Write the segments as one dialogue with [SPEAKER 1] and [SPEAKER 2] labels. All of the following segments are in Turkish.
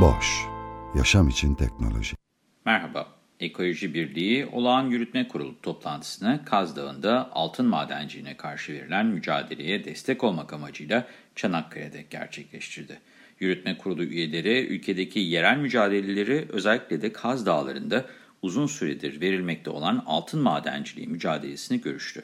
[SPEAKER 1] Boş, yaşam için teknoloji.
[SPEAKER 2] Merhaba, Ekoloji Birliği Olağan Yürütme Kurulu toplantısını Kaz Dağı'nda altın madenciliğine karşı verilen mücadeleye destek olmak amacıyla Çanakkale'de gerçekleştirdi. Yürütme Kurulu üyeleri ülkedeki yerel mücadeleleri özellikle de Kaz Dağları'nda uzun süredir verilmekte olan altın madenciliği mücadelesini görüştü.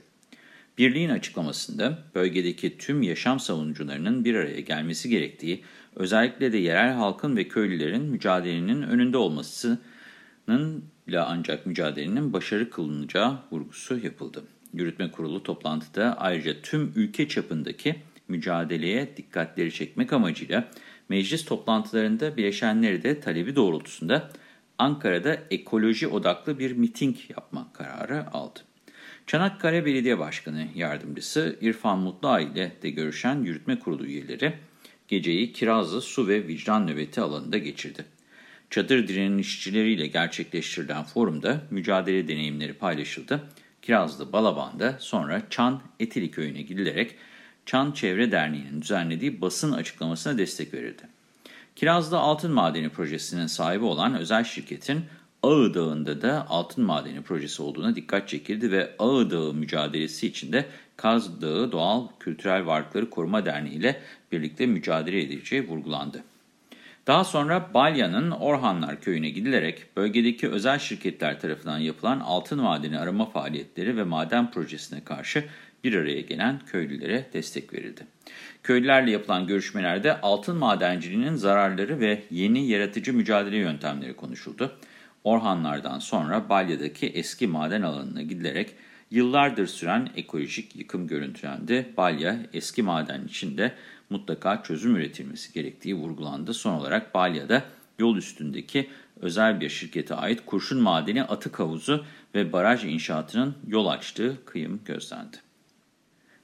[SPEAKER 2] Birliğin açıklamasında bölgedeki tüm yaşam savunucularının bir araya gelmesi gerektiği, özellikle de yerel halkın ve köylülerin mücadelenin önünde olmasının ile ancak mücadelenin başarı kılınacağı vurgusu yapıldı. Yürütme kurulu toplantıda ayrıca tüm ülke çapındaki mücadeleye dikkatleri çekmek amacıyla meclis toplantılarında bileşenleri de talebi doğrultusunda Ankara'da ekoloji odaklı bir miting yapma kararı aldı. Çanakkale Belediye Başkanı Yardımcısı İrfan Mutluay ile de görüşen yürütme kurulu üyeleri geceyi Kirazlı Su ve Vicdan Nöbeti alanında geçirdi. Çadır direnişçileriyle gerçekleştirilen forumda mücadele deneyimleri paylaşıldı. Kirazlı Balaban'da sonra Çan Etili Köyü'ne gidilerek Çan Çevre Derneği'nin düzenlediği basın açıklamasına destek verildi. Kirazlı Altın Madeni Projesi'nin sahibi olan özel şirketin Ağı Dağı'nda da altın madeni projesi olduğuna dikkat çekildi ve Ağı Dağı mücadelesi içinde Kaz Dağı Doğal Kültürel Varlıkları Koruma Derneği ile birlikte mücadele edileceği vurgulandı. Daha sonra Balya'nın Orhanlar Köyü'ne gidilerek bölgedeki özel şirketler tarafından yapılan altın madeni arama faaliyetleri ve maden projesine karşı bir araya gelen köylülere destek verildi. Köylülerle yapılan görüşmelerde altın madenciliğinin zararları ve yeni yaratıcı mücadele yöntemleri konuşuldu. Orhanlardan sonra Balya'daki eski maden alanına gidilerek yıllardır süren ekolojik yıkım görüntülendi. Balya eski maden içinde mutlaka çözüm üretilmesi gerektiği vurgulandı. Son olarak Balya'da yol üstündeki özel bir şirkete ait kurşun madeni atık havuzu ve baraj inşaatının yol açtığı kıyım gözlendi.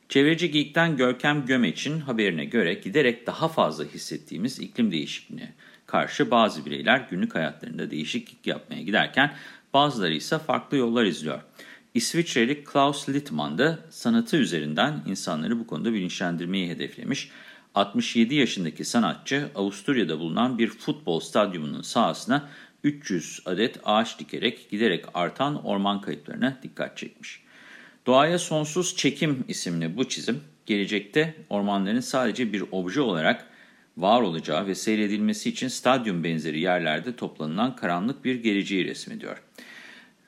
[SPEAKER 2] Çevreci Geek'ten Görkem Gömeç'in haberine göre giderek daha fazla hissettiğimiz iklim değişikliğine karşı bazı bireyler günlük hayatlarında değişiklik yapmaya giderken bazıları ise farklı yollar izliyor. İsviçreli Klaus Littmann da sanatı üzerinden insanları bu konuda bilinçlendirmeyi hedeflemiş. 67 yaşındaki sanatçı Avusturya'da bulunan bir futbol stadyumunun sahasına 300 adet ağaç dikerek giderek artan orman kayıplarına dikkat çekmiş. Doğaya Sonsuz Çekim isimli bu çizim, gelecekte ormanların sadece bir obje olarak var olacağı ve seyredilmesi için stadyum benzeri yerlerde toplanılan karanlık bir geleceği resmediyor.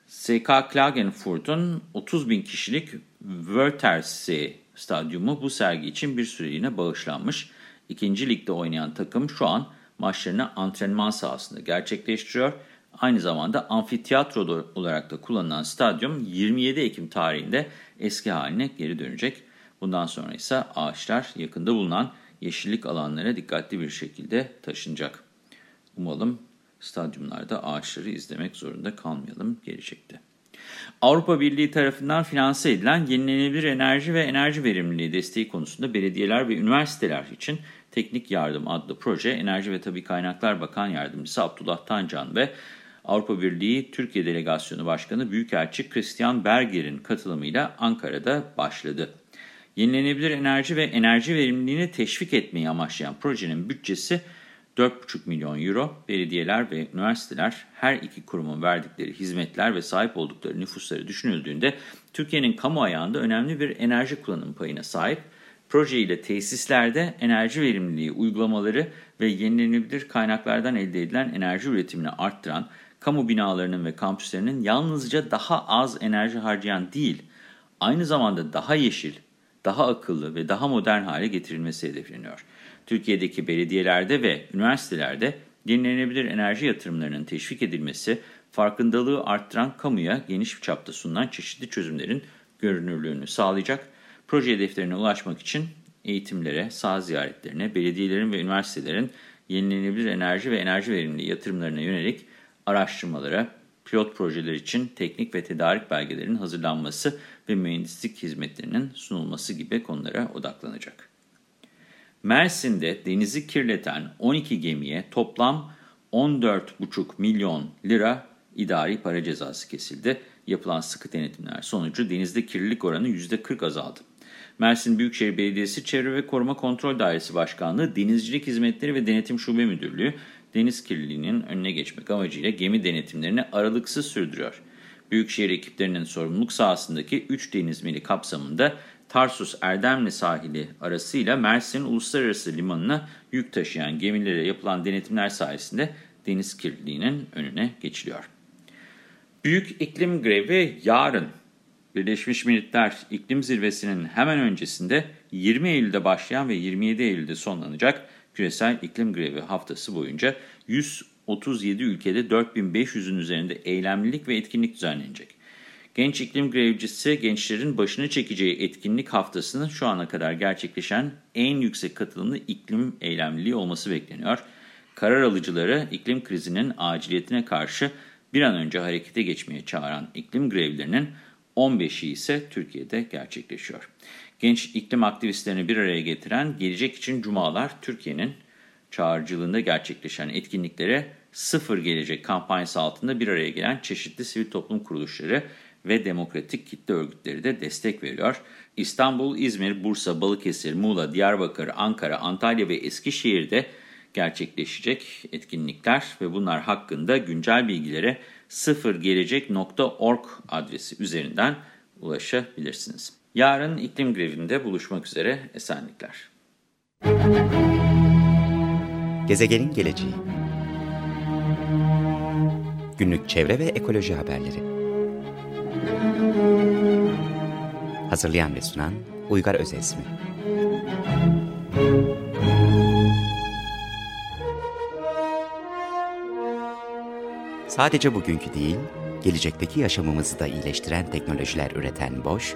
[SPEAKER 2] SK Klagenfurt'un 30 bin kişilik Wörthersee stadyumu bu sergi için bir süreliğine bağışlanmış. İkinci ligde oynayan takım şu an maçlarını antrenman sahasında gerçekleştiriyor. Aynı zamanda amfiteyatro olarak da kullanılan stadyum 27 Ekim tarihinde eski haline geri dönecek. Bundan sonra ise ağaçlar yakında bulunan yeşillik alanlara dikkatli bir şekilde taşınacak. Umalım stadyumlarda ağaçları izlemek zorunda kalmayalım gelecekte. Avrupa Birliği tarafından finanse edilen yenilenebilir enerji ve enerji verimliliği desteği konusunda belediyeler ve üniversiteler için Teknik Yardım adlı proje Enerji ve Tabi Kaynaklar Bakan Yardımcısı Abdullah Tancan ve Avrupa Birliği Türkiye Delegasyonu Başkanı Büyükelçi Christian Berger'in katılımıyla Ankara'da başladı. Yenilenebilir enerji ve enerji verimliliğini teşvik etmeyi amaçlayan projenin bütçesi 4,5 milyon euro. Belediyeler ve üniversiteler her iki kurumun verdikleri hizmetler ve sahip oldukları nüfusları düşünüldüğünde Türkiye'nin kamu ayağında önemli bir enerji kullanım payına sahip. Proje ile tesislerde enerji verimliliği uygulamaları ve yenilenebilir kaynaklardan elde edilen enerji üretimini arttıran, kamu binalarının ve kampüslerinin yalnızca daha az enerji harcayan değil, aynı zamanda daha yeşil, daha akıllı ve daha modern hale getirilmesi hedefleniyor. Türkiye'deki belediyelerde ve üniversitelerde yenilenebilir enerji yatırımlarının teşvik edilmesi, farkındalığı arttıran kamuya geniş çapta sunulan çeşitli çözümlerin görünürlüğünü sağlayacak. Proje hedeflerine ulaşmak için eğitimlere, saha ziyaretlerine, belediyelerin ve üniversitelerin yenilenebilir enerji ve enerji verimli yatırımlarına yönelik araştırmalara, pilot projeler için teknik ve tedarik belgelerinin hazırlanması ve mühendislik hizmetlerinin sunulması gibi konulara odaklanacak. Mersin'de denizi kirleten 12 gemiye toplam 14,5 milyon lira idari para cezası kesildi. Yapılan sıkı denetimler sonucu denizde kirlilik oranı %40 azaldı. Mersin Büyükşehir Belediyesi Çevre ve Koruma Kontrol Dairesi Başkanlığı, Denizcilik Hizmetleri ve Denetim Şube Müdürlüğü, deniz kirliliğinin önüne geçmek amacıyla gemi denetimlerini aralıksız sürdürüyor. Büyükşehir ekiplerinin sorumluluk sahasındaki 3 deniz mili kapsamında Tarsus Erdemli sahili arasıyla Mersin Uluslararası Limanı'na yük taşıyan gemilere yapılan denetimler sayesinde deniz kirliliğinin önüne geçiliyor. Büyük iklim grevi yarın Birleşmiş Milletler İklim Zirvesi'nin hemen öncesinde 20 Eylül'de başlayan ve 27 Eylül'de sonlanacak küresel iklim grevi haftası boyunca 137 ülkede 4500'ün üzerinde eylemlilik ve etkinlik düzenlenecek. Genç iklim grevcisi gençlerin başını çekeceği etkinlik haftasının şu ana kadar gerçekleşen en yüksek katılımlı iklim eylemliliği olması bekleniyor. Karar alıcıları iklim krizinin aciliyetine karşı bir an önce harekete geçmeye çağıran iklim grevlerinin 15'i ise Türkiye'de gerçekleşiyor. Genç iklim aktivistlerini bir araya getiren Gelecek için Cumalar Türkiye'nin çağrıcılığında gerçekleşen etkinliklere Sıfır Gelecek kampanyası altında bir araya gelen çeşitli sivil toplum kuruluşları ve demokratik kitle örgütleri de destek veriyor. İstanbul, İzmir, Bursa, Balıkesir, Muğla, Diyarbakır, Ankara, Antalya ve Eskişehir'de gerçekleşecek etkinlikler ve bunlar hakkında güncel bilgilere sıfırgelecek.org adresi üzerinden ulaşabilirsiniz. Yarın iklim grevinde buluşmak üzere esenlikler.
[SPEAKER 3] Gezegenin geleceği. Günlük çevre ve ekoloji haberleri. Hazırlayan ve sunan Uygar Özesmi. Sadece bugünkü değil, gelecekteki yaşamımızı da iyileştiren teknolojiler üreten Boş,